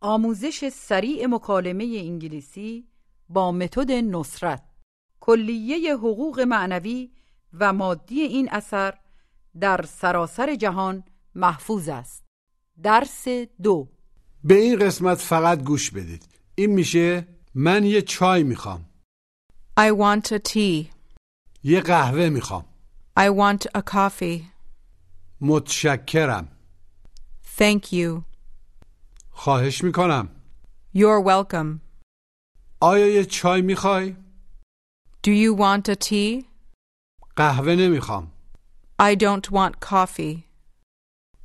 آموزش سریع مکالمه انگلیسی با متد نصرت. کلیه حقوق معنوی و مادی این اثر در سراسر جهان محفوظ است. درس دو. به این قسمت فقط گوش بدید. این میشه من یه چای می‌خوام. I want a tea. یه قهوه می‌خوام. I want a coffee. متشکرم. Thank you. خواهش می‌کنم You're welcome. آیا یه چای می‌خوای؟ Do you want a tea? قهوه نمی‌خوام I don't want coffee.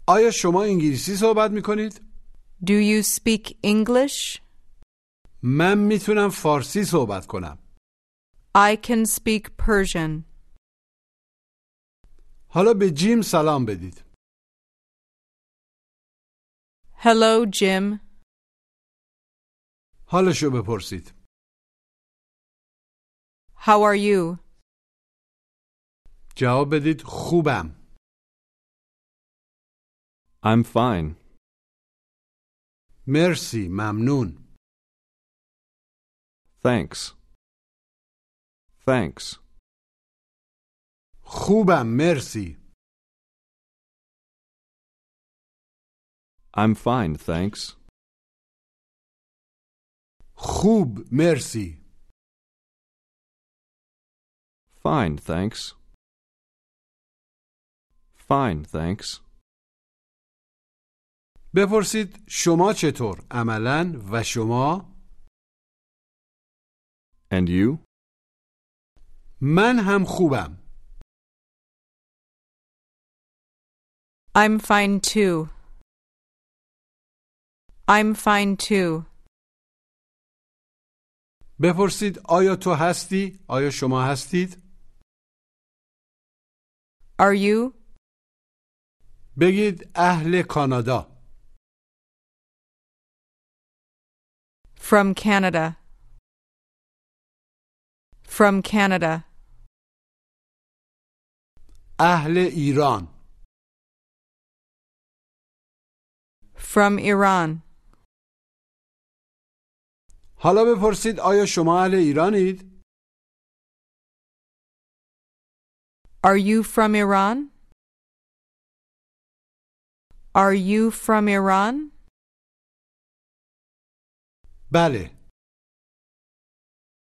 آیا شما انگلیسی صحبت می‌کنید؟ Do you speak English? من می‌تونم فارسی صحبت کنم I can speak Persian. حالا به جیم سلام بدید Hello, Jim. حالشو بپرسید How are you? جواب بدید خوبم I'm fine. مرسی ممنون Thanks. Thanks. خوبم مرسی I'm fine, thanks. خوب مرسی Fine, thanks. Fine, thanks. بپرسید شما چطور عملا و شما And you? من هم خوبم I'm fine too. I'm fine too. بپرسید آیا تو هستی آیا شما هستید Are you? بگید اهل کانادا From Canada. From Canada. اهل ایران From Iran. حالا بپرسید آیا شما اهل ایرانید Are you from Iran? Are you from Iran? بله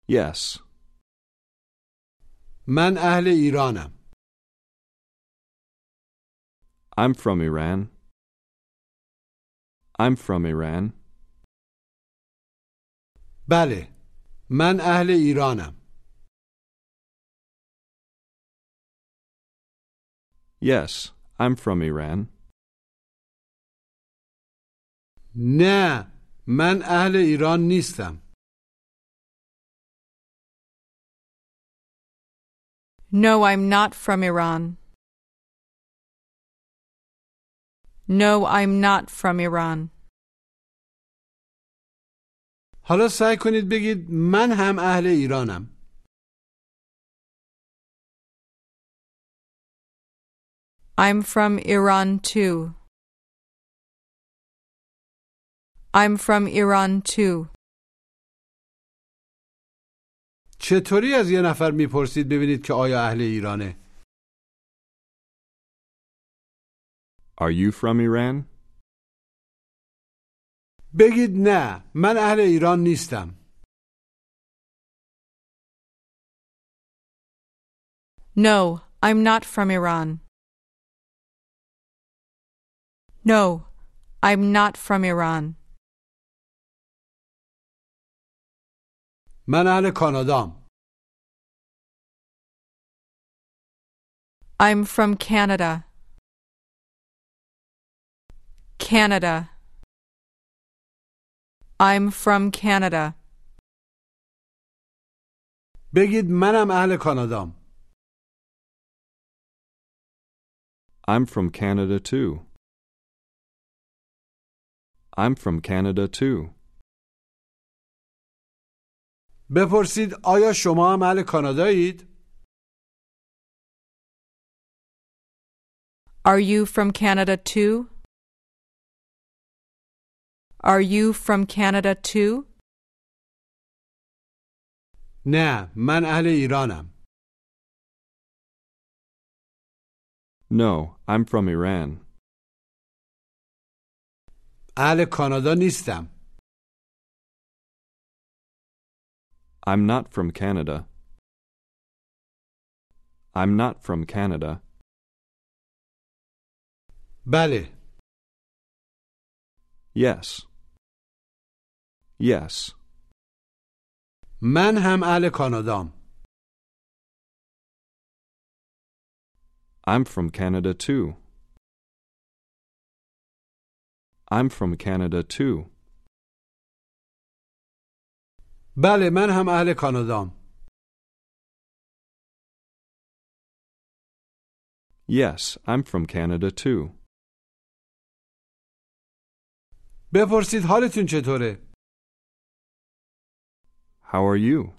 Yes. من اهل ایرانم I'm from Iran. I'm from Iran. بله من اهل ایرانم Yes, I'm from Iran. نه من اهل ایران نیستم No, I'm not from Iran. No, I'm not from Iran. حالا سعی کنید بگید من هم اهل ایرانم I'm from Iran too. I'm from Iran too. چطوری از یه نفر می‌پرسید ببینید که آیا اهل ایرانه Are you from Iran? بگید نه من اهل ایران نیستم No, I'm not from Iran. No, I'm not from Iran. من اهل کانادام I'm from Canada. Canada. I'm from Canada. بگید منم اهل کانادام I'm from Canada too. I'm from Canada too. بپرسید آیا شما هم اهل کانادایید Are you from Canada too? Are you from Canada too? نه من اهل ایرانم No, I'm from Iran. اهل کانادا نیستم I'm not from Canada. I'm not from Canada. بله Yes. Yes. من هم اهل کانادام I'm from Canada too. I'm from Canada too. بله من هم اهل کانادام Yes, I'm from Canada too. بپرسید حالتون چطوره How are you?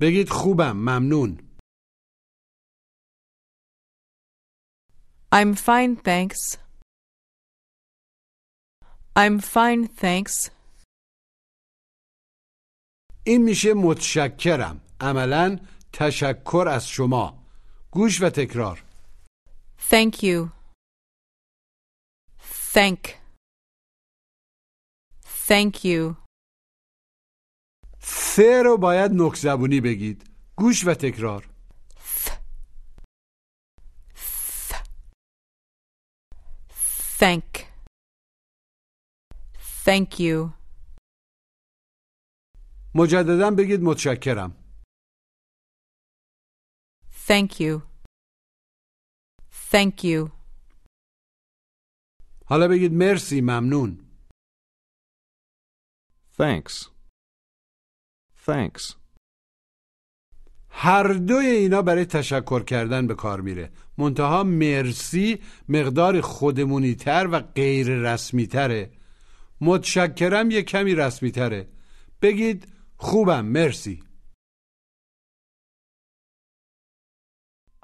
بگید خوبم ممنون I'm fine, thanks. I'm fine, thanks. این میشه متشکرم عملا تشکر از شما گوش و تکرار Thank you. Thank. Thank you. ث رو باید نک زبونی بگید گوش و تکرار Thank. Thank you. مجددا بگید متشکرم Thank you. Thank you. حالا بگید مرسی ممنون Thanks. Thanks. هر دوی اینا برای تشکر کردن به کار میره منتها مرسی مقدار خودمونی تر و غیر رسمی تره متشکرم یه کمی رسمی تره بگید خوبم مرسی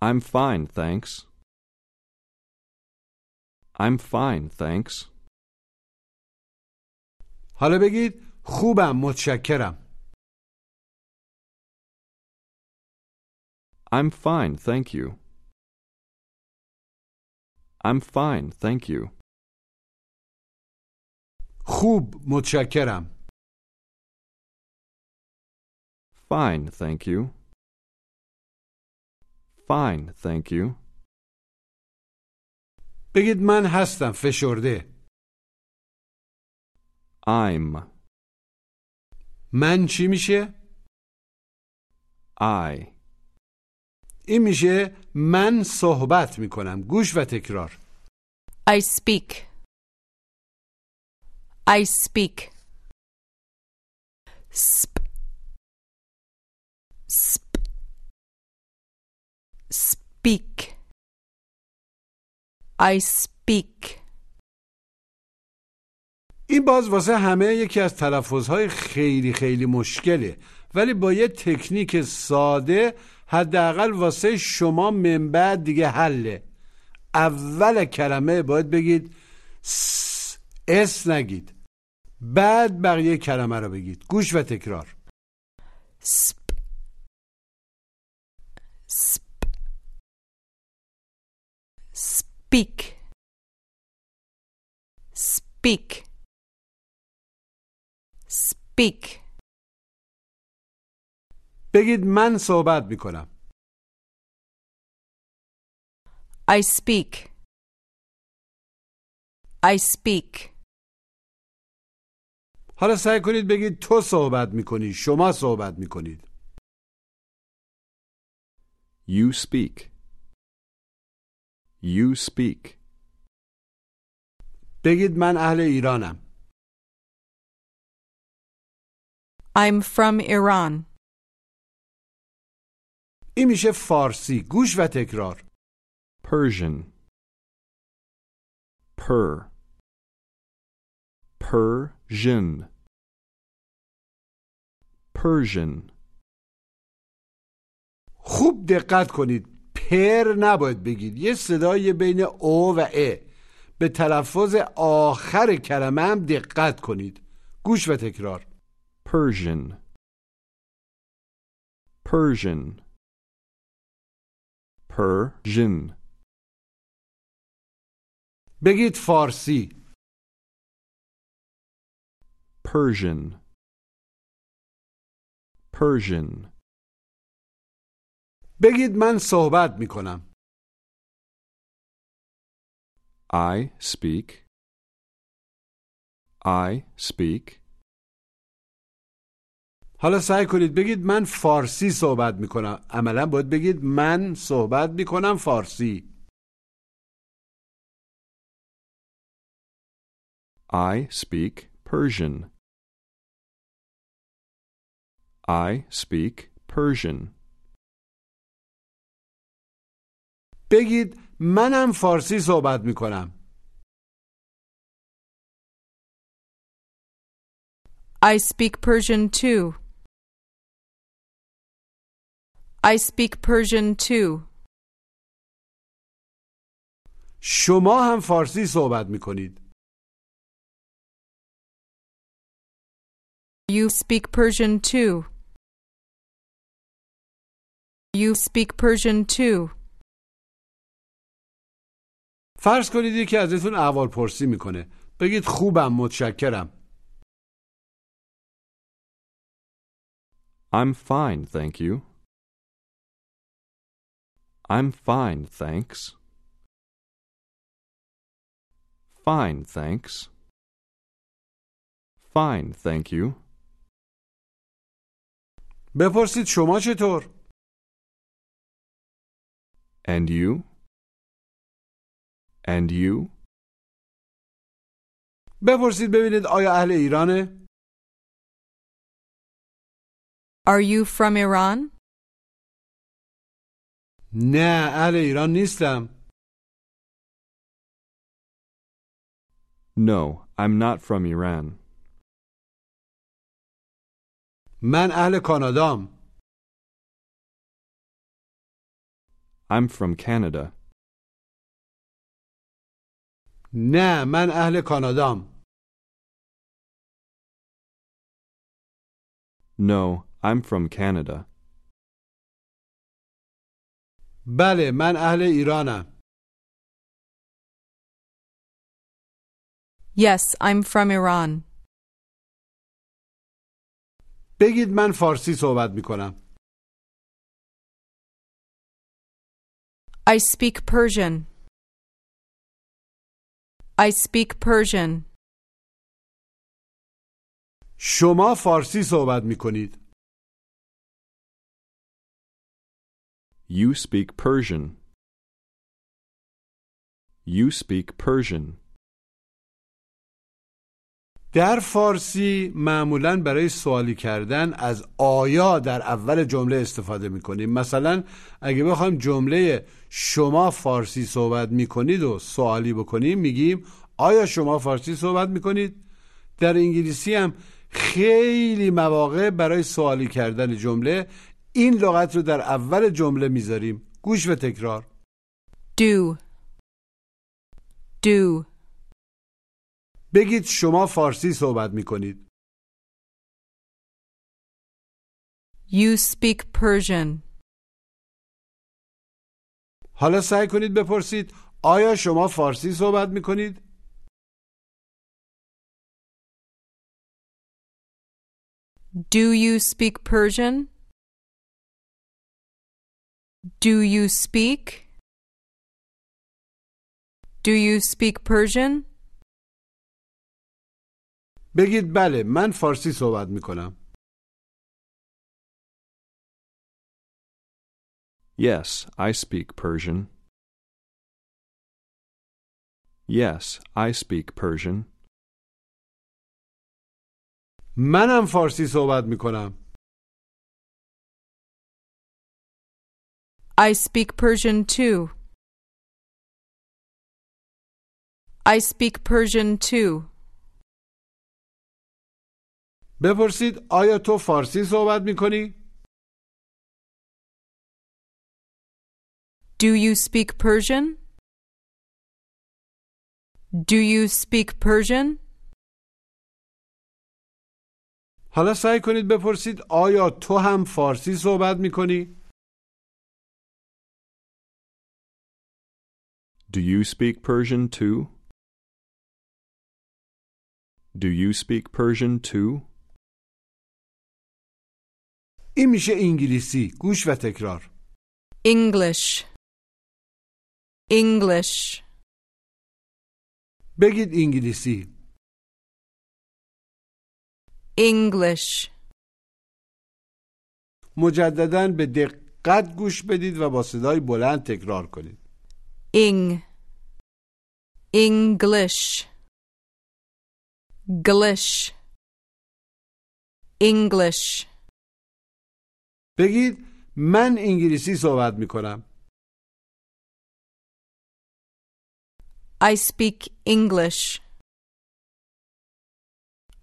I'm fine, thanks. I'm fine, thanks. حالا بگید خوبم متشکرم I'm fine, thank you. I'm fine, thank you. خوب متشکرم Fine, thank you. Fine, thank you. بگید من هستم فشرده I'm. من چی میشه؟ I. این میشه من صحبت می‌کنم گوش و تکرار I speak. I speak. Sp. Sp. Speak. I speak. این باز واسه همه یکی از تلفظهای خیلی خیلی مشکله ولی با یه تکنیک ساده حداقل واسه شما من بعد دیگه حله اول کلمه باید بگید اس نگید بعد بقیه کلمه رو بگید گوش و تکرار Sp. Sp. Speak. Speak. Speak. بگید من صحبت می‌کنم I speak. I speak. حالا سعی کنید بگید تو صحبت می‌کنی شما صحبت می‌کنید You speak. You speak. بگید من اهل ایرانم I'm from Iran. این میشه فارسی گوش و تکرار Persian. Per. Persian. Persian. خوب دقت کنید پر نباید بگید یه صدای بین او و ا به تلفظ آخر کلمه هم دقت کنید گوش و تکرار Persian. Persian. Persian. بگید فارسی Persian. Persian. بگید من صحبت می کنم I speak. I speak. حالا سعی کنید بگید من فارسی صحبت می کنم عملا باید بگید من صحبت می کنم فارسی I speak Persian. I speak Persian. بگید منم فارسی صحبت می کنم I speak Persian too. I speak Persian too. شما هم فارسی صحبت می کنید You speak Persian too. You speak Persian too. فرض کنید یکی ازتون احوال پرسی میکنه بگید خوبم متشکرم I'm fine, thank you. I'm fine, thanks. Fine, thanks. Fine, thank you. بپرسید شما چطور And you? And you? بپرسید ببینید آیا اهل ایرانه Are you from Iran? نه اهل ایران نیستم No, I'm not from Iran. من اهل کانادام I'm from Canada. نه من اهل کانادام No, I'm from Canada. بله من اهل ایرانم Yes, I'm from Iran. بگید من فارسی صحبت می‌کنم I speak Persian. I speak Persian. شما فارسی صحبت می‌کنید You speak Persian. You speak Persian. در فارسی معمولا برای سوالی کردن از آیا در اول جمله استفاده می‌کنیم مثلا اگه بخوایم جمله شما فارسی صحبت می‌کنید و سوالی بکنیم میگیم آیا شما فارسی صحبت می‌کنید در انگلیسی هم خیلی مواقع برای سوالی کردن جمله این لغت رو در اول جمله می‌ذاریم گوش و تکرار Do. Do. بگید شما فارسی صحبت می‌کنید You speak Persian. حالا سعی کنید بپرسید آیا شما فارسی صحبت می‌کنید Do you speak Persian? Do you speak? Do you speak Persian? بگید بله من فارسی صحبت میکنم Yes, I speak Persian. Yes, I speak Persian. منم فارسی صحبت میکنم I speak Persian too. I speak Persian too. بپرسید آیا تو فارسی صحبت میکنی Do you speak Persian? Do you speak Persian? حالا سعی کنید بپرسید آیا تو هم فارسی صحبت میکنی؟ Do you speak Persian too? Do you speak Persian too? این میشه انگلیسی گوش و تکرار English. English. بگید انگلیسی English. مجددا به دقت گوش بدید و با صدای بلند تکرار کنید Ing. English. Glish. English. بگید من انگلیسی صحبت می‌کنم I speak English.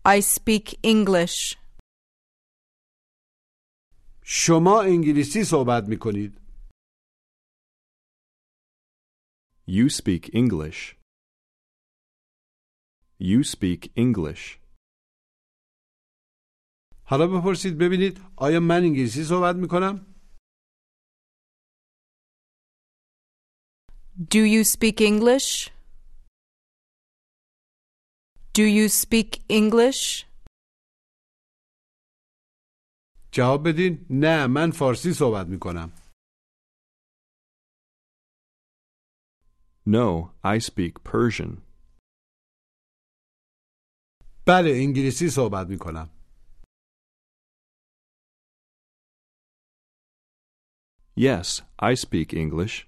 I speak English. شما انگلیسی صحبت می‌کنید You speak English. You speak English. حالا بپرسید ببینید آیا من انگلیسی صحبت می‌کنم Do you speak English? Do you speak English? جواب بدین نه من فارسی صحبت می‌کنم No, I speak Persian. بله انگلیسی صحبت میکنم Yes, I speak English.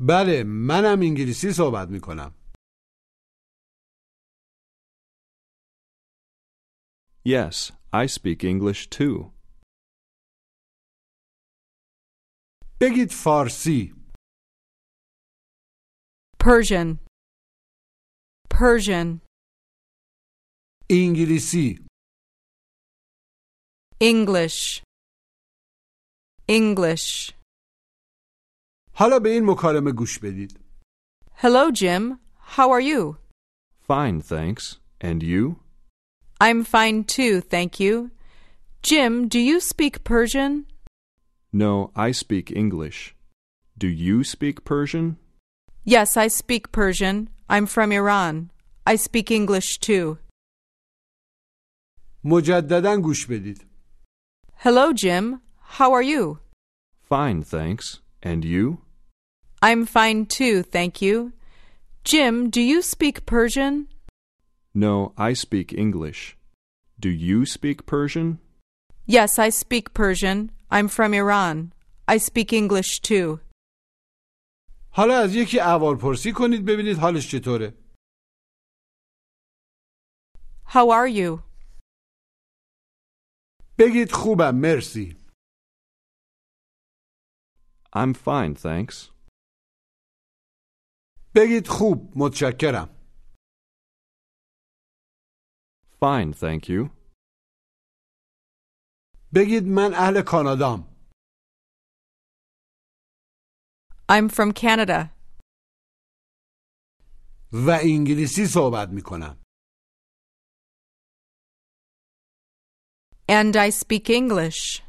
بله منم انگلیسی صحبت میکنم Yes, I speak English too. بگید فارسی Persian. Persian. انگلیسی English. English. حالا به این مکالمه گوش بدید Hello, Jim. How are you? Fine, thanks. And you? I'm fine too, thank you. Jim, do you speak Persian? No, I speak English. Do you speak Persian? Yes, I speak Persian. I'm from Iran. I speak English too. مجددا گوش بدید Hello, Jim. How are you? Fine, thanks. And you? I'm fine too, thank you. Jim, do you speak Persian? No, I speak English. Do you speak Persian? Yes, I speak Persian. I'm from Iran. I speak English too. حالا از یکی اول پرسی کنید ببینید حالش چطوره How are you? بگید خوبم مرسی I'm fine, thanks. بگید خوب متشکرم Fine, thank you. بگید من اهل کانادام I'm from Canada. و انگلیسی صحبت می‌کنم And I speak English.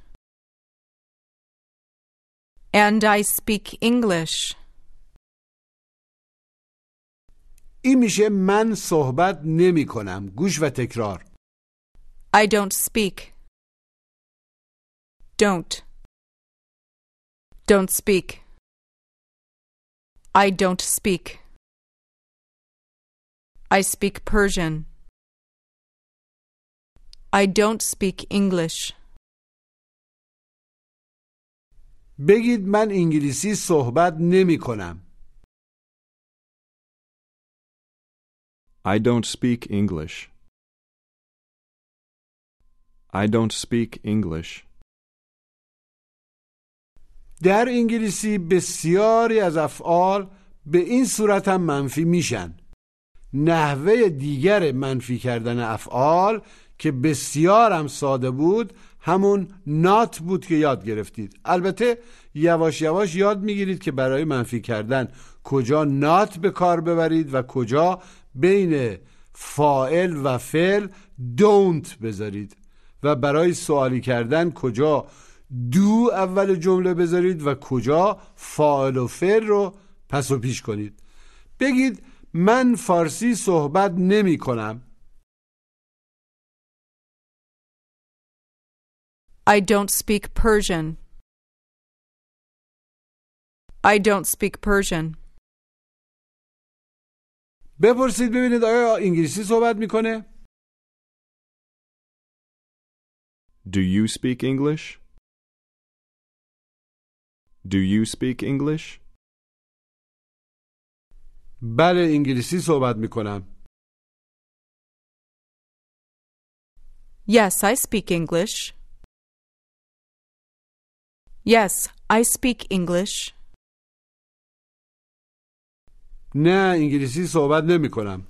And I speak English. این میشه من صحبت نمی کنم گوش و تکرار I don't speak. Don't. Don't speak. I don't speak. I speak Persian. I don't speak English. بگید من انگلیسی صحبت نمی کنم I don't speak English. I don't speak English. در انگلیسی بسیاری از افعال به این صورت هم منفی میشن. نحوه دیگر منفی کردن افعال که بسیار هم ساده بود همون نات بود که یاد گرفتید. البته یواش یواش یاد می‌گیرید که برای منفی کردن کجا نات به کار ببرید و کجا بین فائل و فعل don't بذارید و برای سوالی کردن کجا دو اول جمله بذارید و کجا فاعل و فعل رو پس و پیش کنید بگید من فارسی صحبت نمی کنم I don't speak Persian. I don't speak Persian. بپرسید ببینید آیا انگلیسی صحبت می‌کنه Do you speak English? Do you speak English? بله انگلیسی صحبت میکنم Yes, I speak English. Yes, I speak English. نه انگلیسی صحبت نمی کنم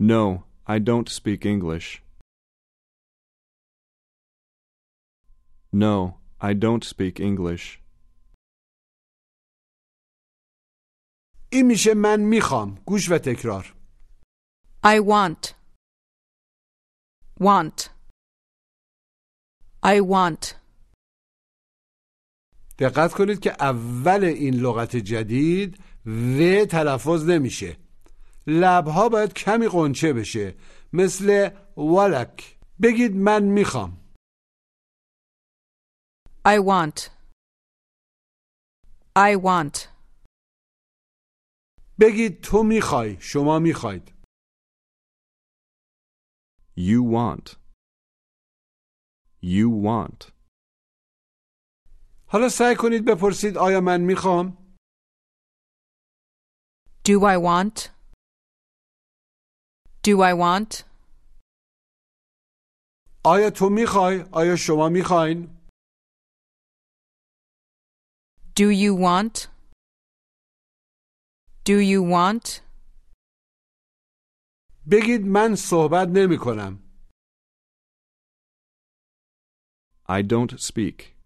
No, I don't speak English. No, I don't speak English. این میشه من می‌خوام گوش و تکرار I want. Want. I want. دقت کنید که اول این لغت جدید و تلفظ نمیشه لبها باید کمی قنچه بشه مثل ولک بگید من می‌خوام I want. I want. بگید تو میخوای شما میخواید You want. You want. حالا سعی کنید بپرسید آیا من میخوام Do I want? Do I want? آیا تو میخوای آیا شما میخواین Do you want? Do you want? بگید من صحبت نمی کنم I don't speak.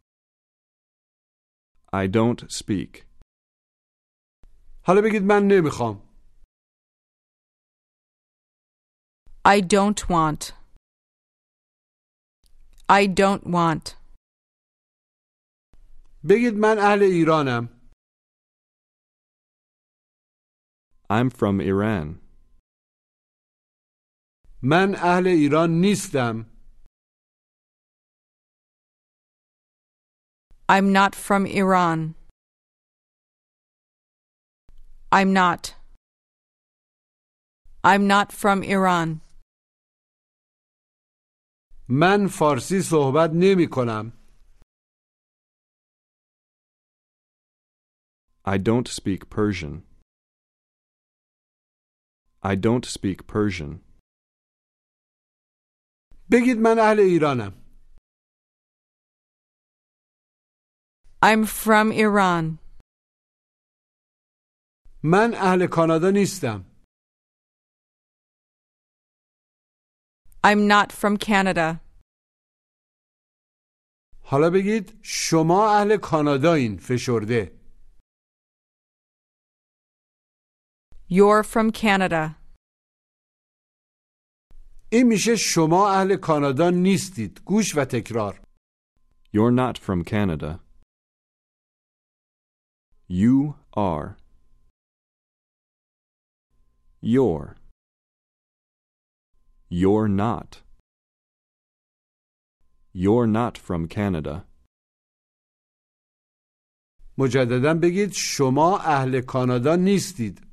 I don't speak. حالا بگید من نمیخوام I don't want. I don't want. بگید من اهل ایرانم I'm from Iran. من اهل ایران نیستم I'm not from Iran. I'm not. I'm not from Iran. من فارسی صحبت نمی کنم I don't speak Persian. I don't speak Persian. بگید من اهل ایرانم I'm from Iran. من اهل کانادا نیستم I'm not from Canada. حالا بگید شما اهل کاناداین فشرده You're from Canada. این میشه شما اهل کانادا نیستید گوش و تکرار You're not from Canada. You are. You're. You're not. You're not from Canada. مجددا بگید شما اهل کانادا نیستید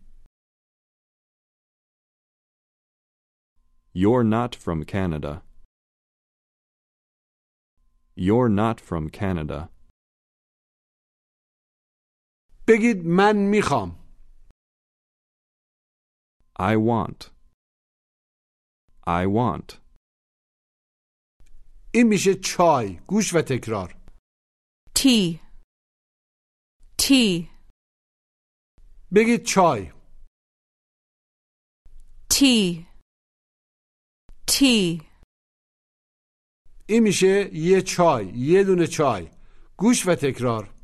You're not from Canada. You're not from Canada. بگید من میخوام I want. I want. این میشه چای گوش و تکرار Tea. Tea. بگید چای Tea. Tea. این میشه یه چای یه دونه چای گوش و تکرار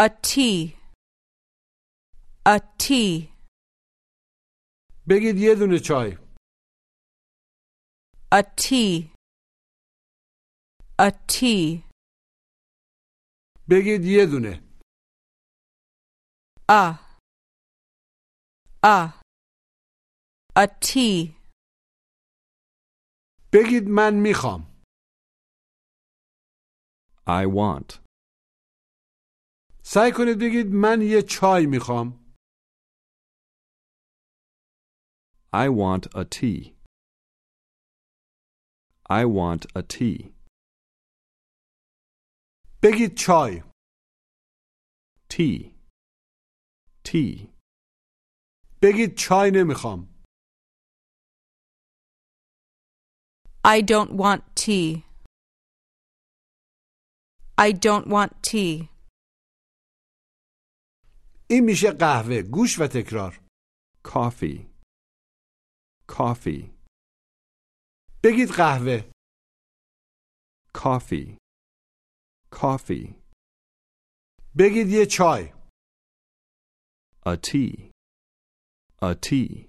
A tea. A tea. بگید یه دونه چای A tea. A tea. بگید یه دونه A. A. A tea. بگید من می‌خوام I want. سعی کنید بگید من یه چای می‌خوام I want a tea. I want a tea. بگید چای Tea. Tea. بگید چای نمی‌خوام I don't want tea. I don't want tea. این میشه قهوه گوش و تکرار Coffee. Coffee. بگید قهوه Coffee. Coffee. بگید یه چای A tea. A tea.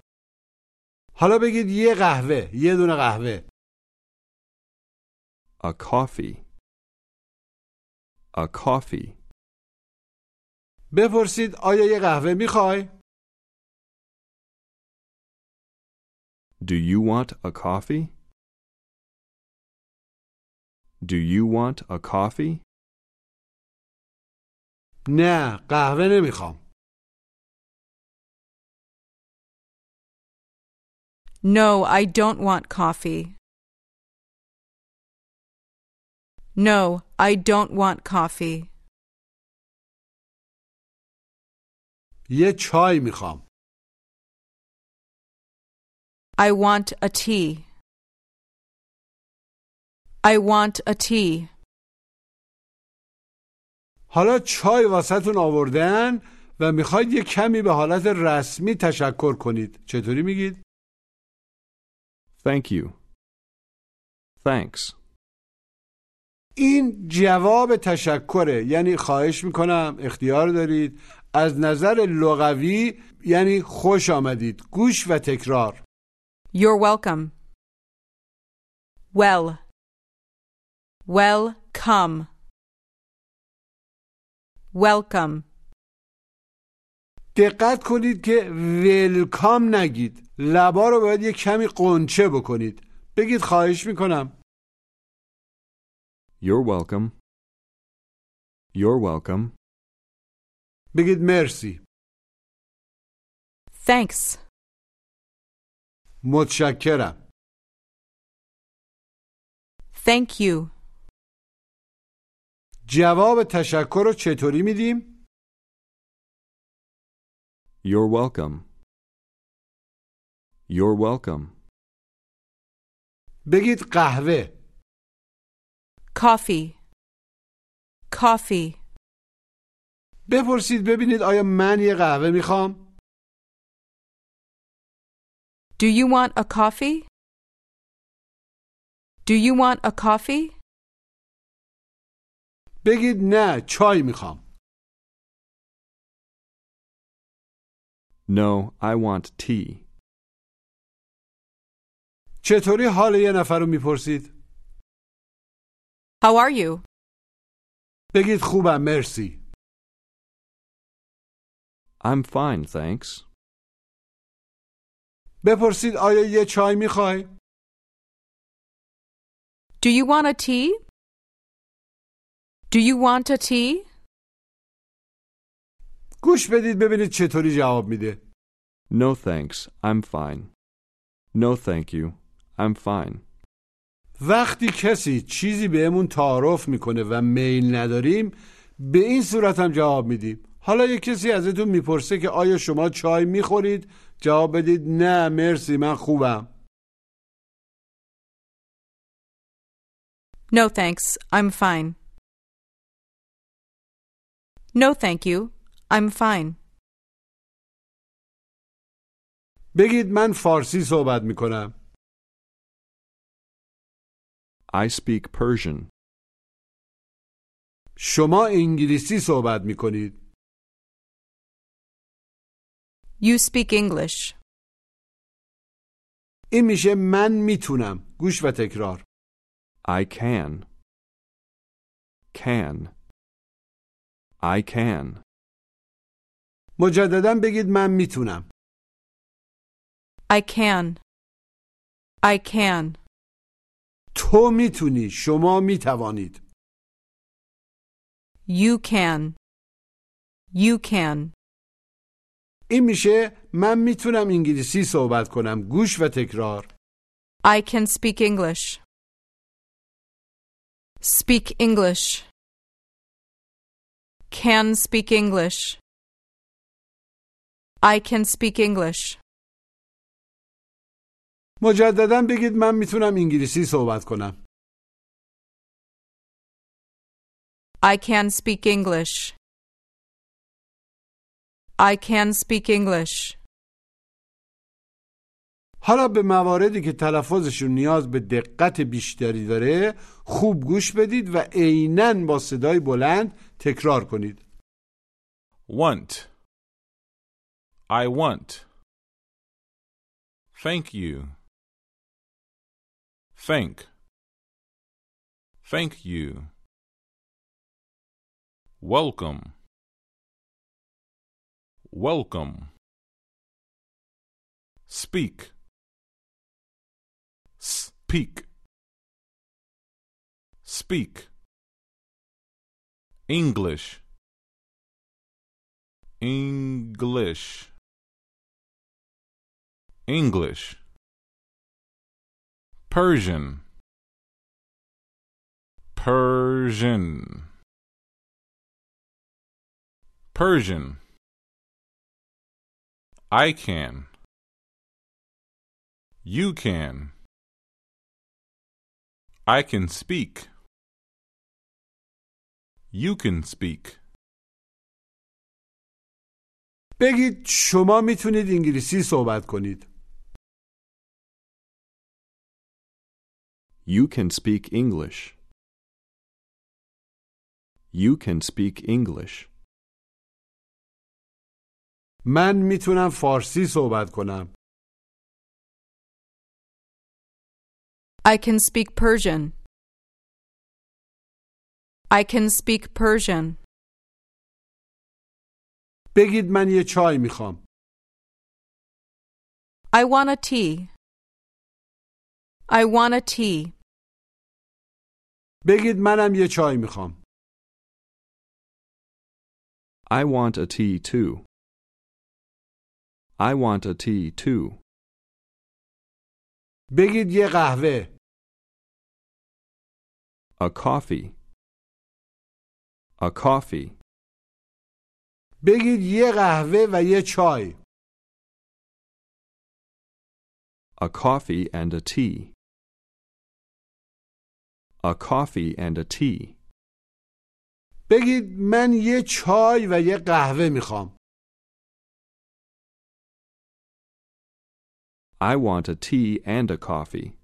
حالا بگید یه قهوه یه دونه قهوه A coffee. A coffee. بپرسید آیا یه قهوه میخوای Do you want a coffee? Do you want a coffee? نه قهوه نمیخوام No, I don't want coffee. No, I don't want coffee. یه چای میخوام I want a tea. I want a tea. حالا چای واسهتون آوردن و میخواید یه کمی به حالت رسمی تشکر کنید چطوری میگید؟ Thank you. Thanks. این جواب تشکره یعنی خواهش می‌کنم اختیار دارید از نظر لغوی یعنی خوش آمدید گوش و تکرار You're welcome. Well. Welcome. Welcome. دقت کنید که ولکام نگید لبا رو باید یه کمی قنچه بکنید بگید خواهش می‌کنم You're welcome. You're welcome. بگید مرسی Thanks. متشکرم Thank you. جواب تشکر رو چطوری میدیم؟ You're welcome. You're welcome. بگید قهوه Coffee. Coffee. بپرسید ببینید آیا من یه قهوه می‌خوام؟ Do you want a coffee? Do you want a coffee? بگید نه چای می‌خوام No, I want tea. چطوری حال یه نفر رو می‌پرسید؟ How are you? بگید خوبم مرسی I'm fine, thanks. بپرسید آیا یه چای میخوای؟ Do you want a tea? Do you want a tea? گوش بدید ببینید چطوری جواب میده No thanks, I'm fine. No thank you, I'm fine. وقتی کسی چیزی بهمون تعارف می‌کنه و میل نداریم به این صورت هم جواب میدیم حالا یه کسی ازتون می‌پرسه که آیا شما چای می‌خورید جواب بدید نه مرسی من خوبم No thanks, I'm fine. No thank you, I'm fine. بگید من فارسی صحبت می‌کنم I speak Persian. شما انگلیسی صحبت می کنید You speak English. این میشه من میتونم گوش و تکرار I can. Can. I can. مجددا بگید من میتونم I can. I can. تو می‌تونی شما می‌توانید You can. You can. این میشه من می‌تونم انگلیسی صحبت کنم گوش و تکرار I can speak English. Speak English. Can speak English. I can speak English. مجددا بگید من می‌تونم انگلیسی صحبت کنم I can speak English. I can speak English. حالا به مواردی که تلفظشون نیاز به دقت بیشتری داره خوب گوش بدید و عینا با صدای بلند تکرار کنید Want. I want. Thank you. Thank. Thank you. Welcome. Welcome. Speak. Speak. Speak. English. English. English. Persian. Persian. Persian. I can. You can. I can speak. You can speak. بگید شما میتونید انگلیسی صحبت کنید You can speak English. You can speak English. من میتونم فارسی صحبت کنم I can speak Persian. I can speak Persian. بگید من یه چای میخوام I want a tea. I want a tea. بگید منم یه چای میخوام I want a tea too. I want a tea too. بگید یه قهوه A coffee. A coffee. بگید یه قهوه و یه چای A coffee and a tea. A coffee and a tea. بگید من یه چای و یه قهوه میخوام I want a tea and a coffee.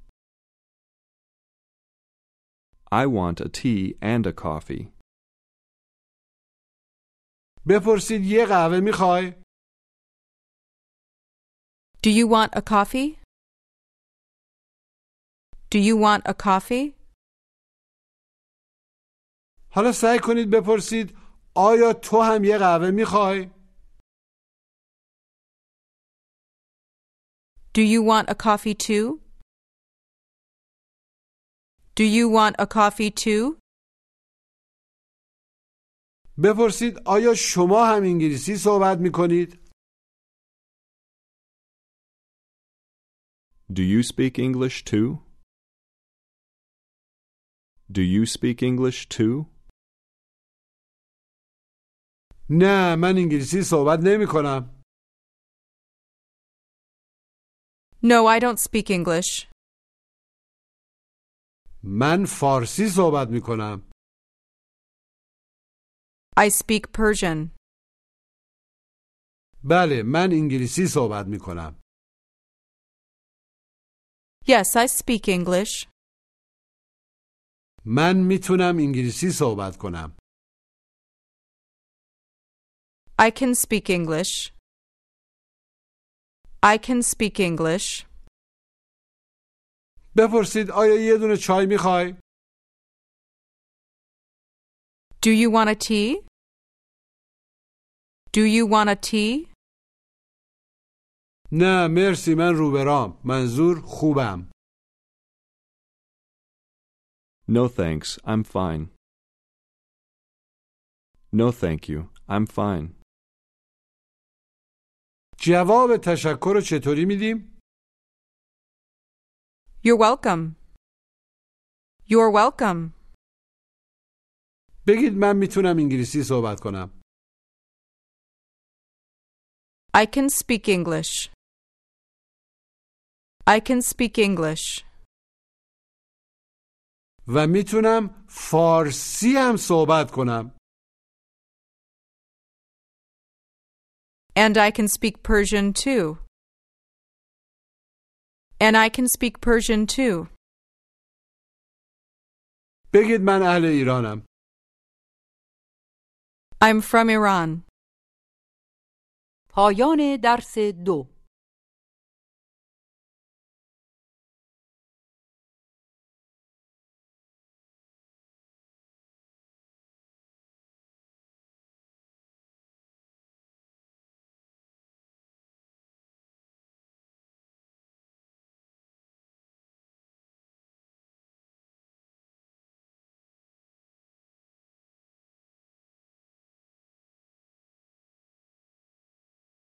I want a tea and a coffee. بپرسید یه قهوه میخوای Do you want a coffee? Do you want a coffee? حالا سعی کنید بپرسید آیا تو هم یه قهوه می‌خوای Do you want a coffee too? Do you want a coffee too? بپرسید آیا شما هم انگلیسی صحبت می‌کنید Do you speak English too? Do you speak English too? نه من انگلیسی صحبت نمی کنم No, I don't speak English. من فارسی صحبت می کنم I speak Persian. بله من انگلیسی صحبت می کنم Yes, I speak English. من می‌تونم انگلیسی صحبت کنم I can speak English. I can speak English. بپرسید آیا یه دونه چای میخوای؟ Do you want a tea? Do you want a tea? نه مرسی من روبرام منظور خوبم No thanks, I'm fine. No thank you, I'm fine. جواب تشکر رو چطوری میدیم؟ You're welcome. You're welcome. بگید من می‌تونم انگلیسی صحبت کنم I can speak English. I can speak English. و می‌تونم فارسی هم صحبت کنم And I can speak Persian too. And I can speak Persian too. بگید من اهل ایرانم I'm from Iran. پایان درس دو